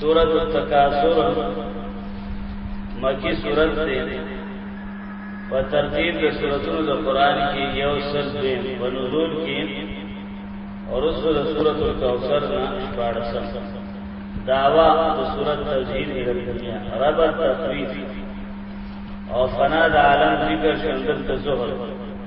سورۃ التکاثر مکی سورۃ دې په ترتیب د سوراتونو د قران کې یو سل دې په نزول کې اور سورۃ سورۃ الکوثر نه پاړسم داوا د سورۃ توحید د دنیا رب تفویض او فنا د عالم ذکر شندل ته زهر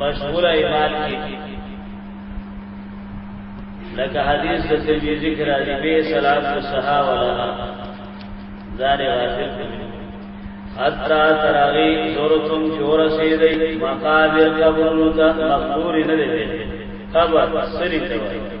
مشهور ایمان کې لکه حدیث د ترمذی ذکر دی به سلام او صحا ولا زار واجب حتا تراغی زورتم جور سیدی مقابر قبر لتا مقبور نه دی قبر سری ته وای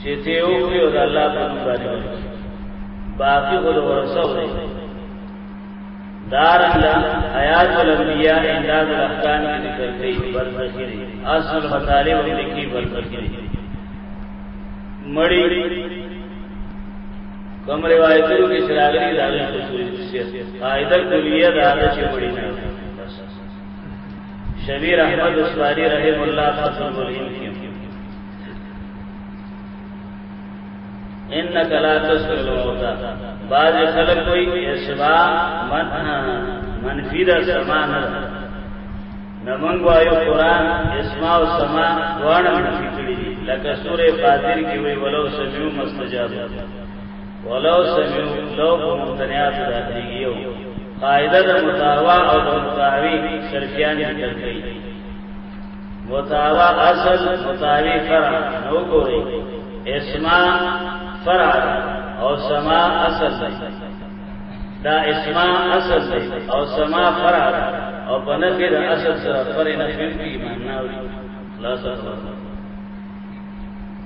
چې ته یو کې او د الله په نوم باندې باقي غل ورسو دی دار الله حیات الانبیاء انداز الاحکام کې ذکر کړي برزخی دی اصل مطالب هم لیکي برزخی دی مړی کوم روایتونو کې شراغلي دا خصوصي قاعده کلیه دا چې مړی نه شبیر احمد اسواری رحم الله فضل الرحیم کی انك لا تسمع الموتى بعض خلق کوئی اسوا من منفی دا سما نه نمنګ وایو قران اسماء او سما دواړه منفی کړی لکه سوره فاطر کې وی ولو سمعوا مستجاب ولو سمعوا لو ممتنعات داخليو قاعده د متاوا او د متاوی شرفیان ذکر کړي متاوا اصل متاوی فرع نو ګوري اسما فرع او سما اصل دی دا اسما اصل دی او سما فرع او په نفي د اصل سره فرع نفي کی معنی او خلاصه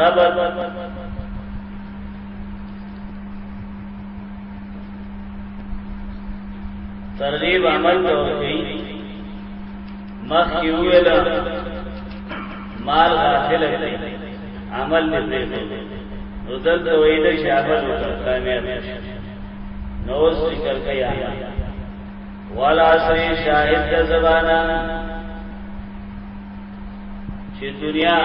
رب ترغیب عمل ته ورکړي مخ کې ویل مال غافل دی عمل دې پرې نو دلته ویل چې عمل وکړ کامیاب شي نو اوس ذکر کوي عمل والا سری شاهد زبانا چې دنیا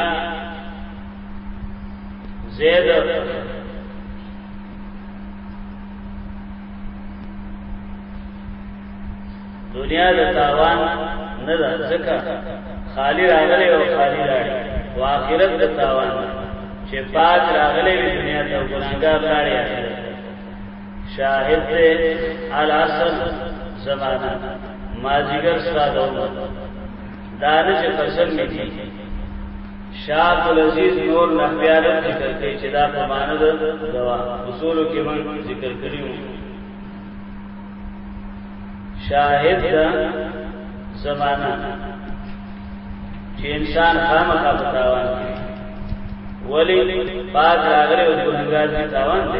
زید دنیا د تاوان نه ده ځکه خالی راغلی او خالی راړي او آخرت د تاوان چې پاک راغلی وي دنیا ته ګناګار راړي شاهد دې الاصل زمانہ ماجیګر ساده دانش قسم می دی شاہ عبدالعزیز نور نحویارم ذکر کئی چه دا پمانه دا دوا اصولو که من ذکر کریو شاهد دا زمانہ چې انسان خامخا په تاوان کې ولی پاک راغلی او ګناهګار دې تاوان دی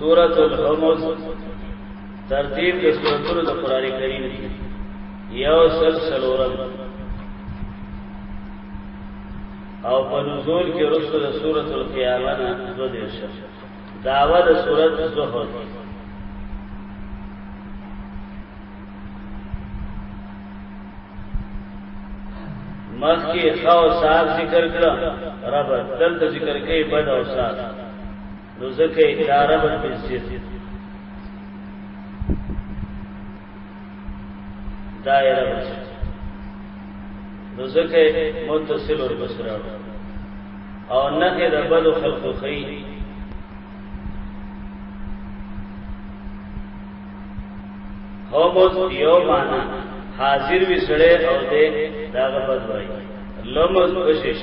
سورۃ الحمز ترتیب د سورۃ د قران کریم یو سل سلورم او په نزول کې رسول سورۃ القیامه نه دو دیش داوا د سورۃ زهر مخ کې خاص صاحب ذکر کړه رب دلته ذکر کوي بد او صاحب نو ځکه اداره به مسجد دایره مسجد نو ځکه متصل اور بسرا او نه د بدو خلقو خی او موت یو معنا حاضر وی سړی او دې داغه بدوي لمز کوشش